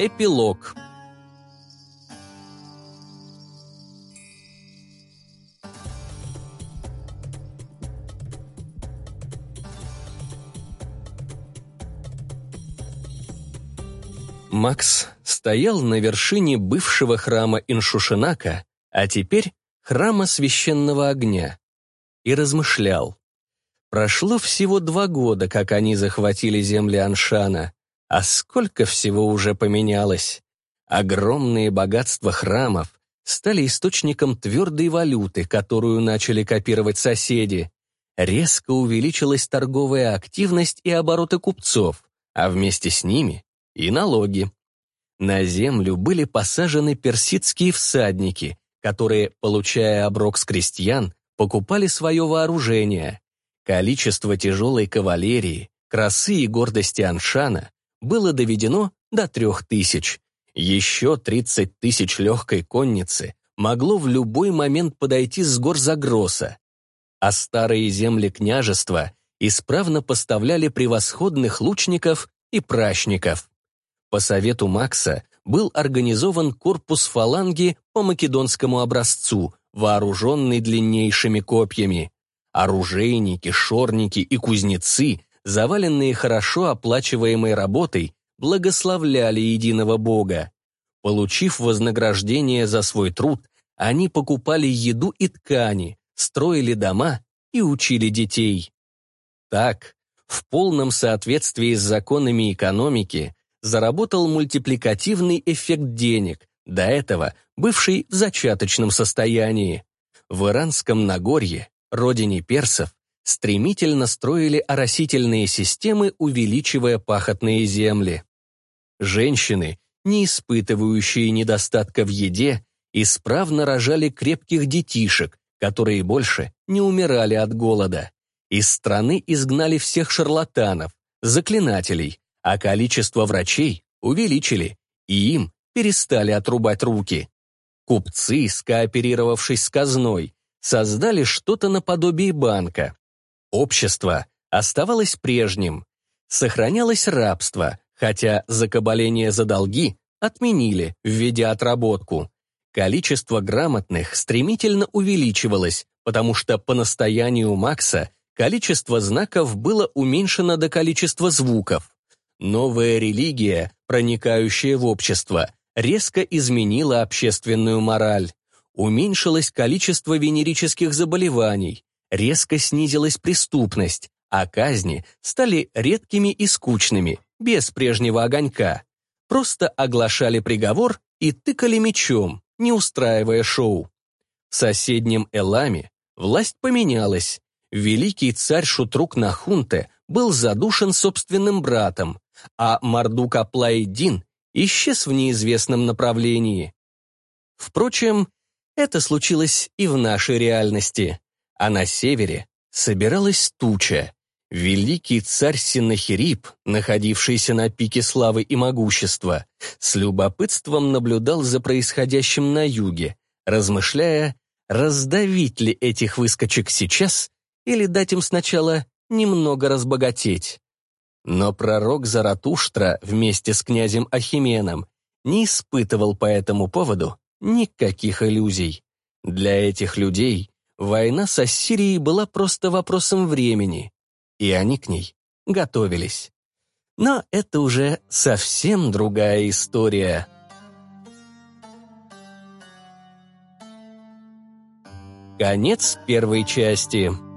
Эпилог Макс стоял на вершине бывшего храма Иншушинака, а теперь храма священного огня, и размышлял. Прошло всего два года, как они захватили земли Аншана, а сколько всего уже поменялось! Огромные богатства храмов стали источником твердой валюты, которую начали копировать соседи. Резко увеличилась торговая активность и обороты купцов, а вместе с ними и налоги. На землю были посажены персидские всадники, которые, получая оброк с крестьян, покупали свое вооружение. Количество тяжелой кавалерии, красы и гордости Аншана было доведено до трех тысяч. Еще 30 тысяч легкой конницы могло в любой момент подойти с гор Загроса, а старые земли княжества исправно поставляли превосходных лучников и пращников. По совету Макса был организован корпус фаланги по македонскому образцу, вооруженный длиннейшими копьями. Оружейники, шорники и кузнецы заваленные хорошо оплачиваемой работой, благословляли единого Бога. Получив вознаграждение за свой труд, они покупали еду и ткани, строили дома и учили детей. Так, в полном соответствии с законами экономики, заработал мультипликативный эффект денег, до этого бывший в зачаточном состоянии. В Иранском Нагорье, родине персов, стремительно строили оросительные системы, увеличивая пахотные земли. Женщины, не испытывающие недостатка в еде, исправно рожали крепких детишек, которые больше не умирали от голода. Из страны изгнали всех шарлатанов, заклинателей, а количество врачей увеличили, и им перестали отрубать руки. Купцы, скооперировавшись с казной, создали что-то наподобие банка, Общество оставалось прежним. Сохранялось рабство, хотя закабаление за долги отменили, введя отработку. Количество грамотных стремительно увеличивалось, потому что по настоянию Макса количество знаков было уменьшено до количества звуков. Новая религия, проникающая в общество, резко изменила общественную мораль. Уменьшилось количество венерических заболеваний, резко снизилась преступность, а казни стали редкими и скучными, без прежнего огонька. Просто оглашали приговор и тыкали мечом, не устраивая шоу. В соседнем Эламе власть поменялась. Великий царь Шутрук Нахунте был задушен собственным братом, а Мардук Аплаидин исчез в неизвестном направлении. Впрочем, это случилось и в нашей реальности а на севере собиралась туча. Великий царь Синахирип, находившийся на пике славы и могущества, с любопытством наблюдал за происходящим на юге, размышляя, раздавить ли этих выскочек сейчас или дать им сначала немного разбогатеть. Но пророк Заратуштра вместе с князем Ахименом не испытывал по этому поводу никаких иллюзий. Для этих людей Война с Ассирией была просто вопросом времени, и они к ней готовились. Но это уже совсем другая история. Конец первой части.